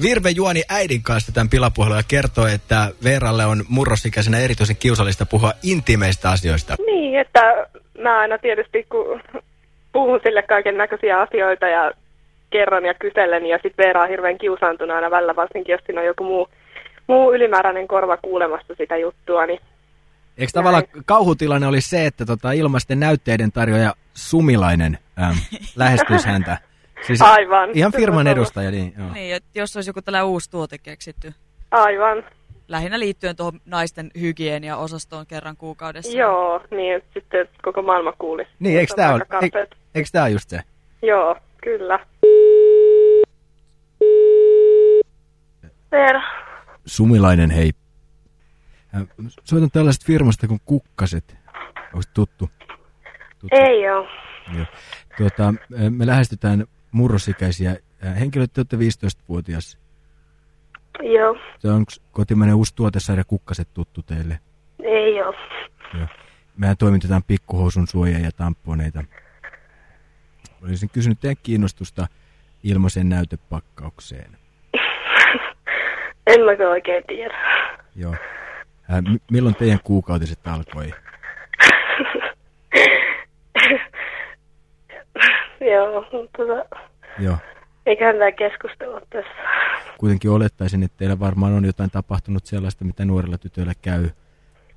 Virve juoni äidin kanssa tämän pilapuhelun ja kertoi, että Veeralle on murrosikäisenä erityisen kiusallista puhua intiimeistä asioista. Niin, että mä aina tietysti kun puhun sille kaiken näköisiä asioita ja kerron ja kyselen ja sitten Veera on hirveän kiusaantunut aina välillä, varsinkin jos siinä on joku muu, muu ylimääräinen korva kuulemassa sitä juttua, niin Eikö tavallaan kauhutilanne oli se, että tota ilmaisten näytteiden tarjoaja Sumilainen ähm, lähestyisi häntä? Siis Aivan. Ihan firman edustaja, niin joo. Niin, että jos olisi joku tällainen uusi tuote keksitty. aivan. Lähinnä liittyen tuohon naisten hygienia-osastoon kerran kuukaudessa. Joo, niin että sitten koko maailma kuulisi. Niin, eikö tämä on ole, eik, eikö tää just se? Joo, kyllä. Veera. Sumilainen, hei. Soitan tällaisesta firmasta kuin Kukkaset. Onko tuttu? tuttu? Ei oo. Joo. Tuota, me lähestytään murrosikäisiä äh, henkilöitä, te olette 15-vuotias. Joo, Se on kotimainen uusi tuotesarja Kukkaset tuttu teille. ei oo. Joo. Mehän toimitetaan pikkuhousun suojia ja tamponeita. Olisin kysynyt teidän kiinnostusta ilmaisen näytepakkaukseen. En mäkö oikein tiedä. Joo. M- milloin teidän kuukautiset alkoi? Joo, tota, Joo. eiköhän tämä keskustella tässä. Kuitenkin olettaisin, että teillä varmaan on jotain tapahtunut sellaista, mitä nuorilla tytöillä käy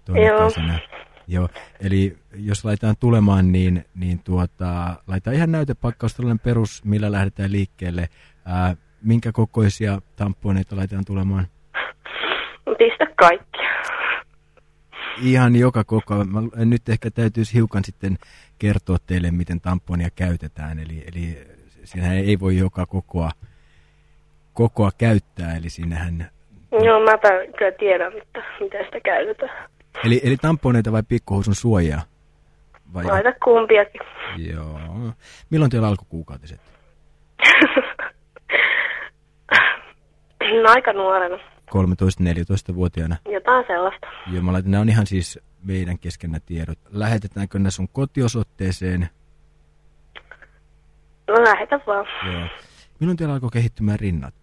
Joo. kesänä. Joo, eli jos laitetaan tulemaan, niin, niin tuota, laitetaan ihan näytepakkaus, tällainen perus, millä lähdetään liikkeelle. Ää, minkä kokoisia tamponeita laitetaan tulemaan? Pistä kaikki. Ihan joka koko. Mä, nyt ehkä täytyisi hiukan sitten kertoa teille, miten tamponia käytetään. Eli, eli siinä ei voi joka kokoa, kokoa käyttää. Eli siinähän, Joo, mäpä kyllä tiedän, mitä, miten sitä käytetään. eli, eli tamponeita vai pikkuhousun suojaa? Vai, Laita kumpiakin. Joo. Milloin teillä alkoi kuukautiset? No, Aika nuorena. 13-14-vuotiaana. Jotain sellaista. Joo, mä laitan, nämä on ihan siis meidän keskenä tiedot. Lähetetäänkö ne sun kotiosoitteeseen? No lähetä vaan. Joo. Milloin teillä alkoi kehittymään rinnat?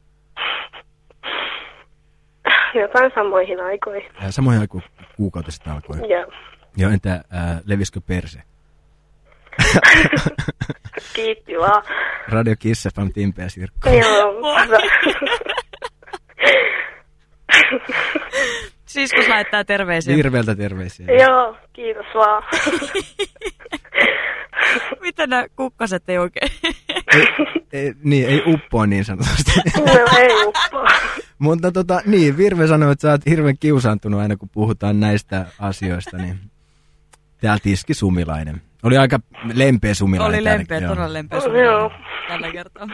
Jotain samoihin aikoihin. Äh, samoin aikaan kuukautiset alkoi. Joo. Joo, entä äh, leviskö perse? Kiitti vaan. Radio Kiss FM, Timpe ja Sirkko. Joo. Siskos lähettää terveisiä. Virveeltä terveisiä. Joo, kiitos vaan. Miten nämä kukkaset ei oikein? Ei, ei, niin, ei uppoa niin sanotusti. no ei uppoa. Mutta tota, niin, Virve sanoi, että sä oot hirveän kiusaantunut aina, kun puhutaan näistä asioista, niin täältä iski sumilainen. Oli aika lempeä sumilainen. Oli täällä, lempeä, joo. todella lempeä Joo. sun tällä kertaa.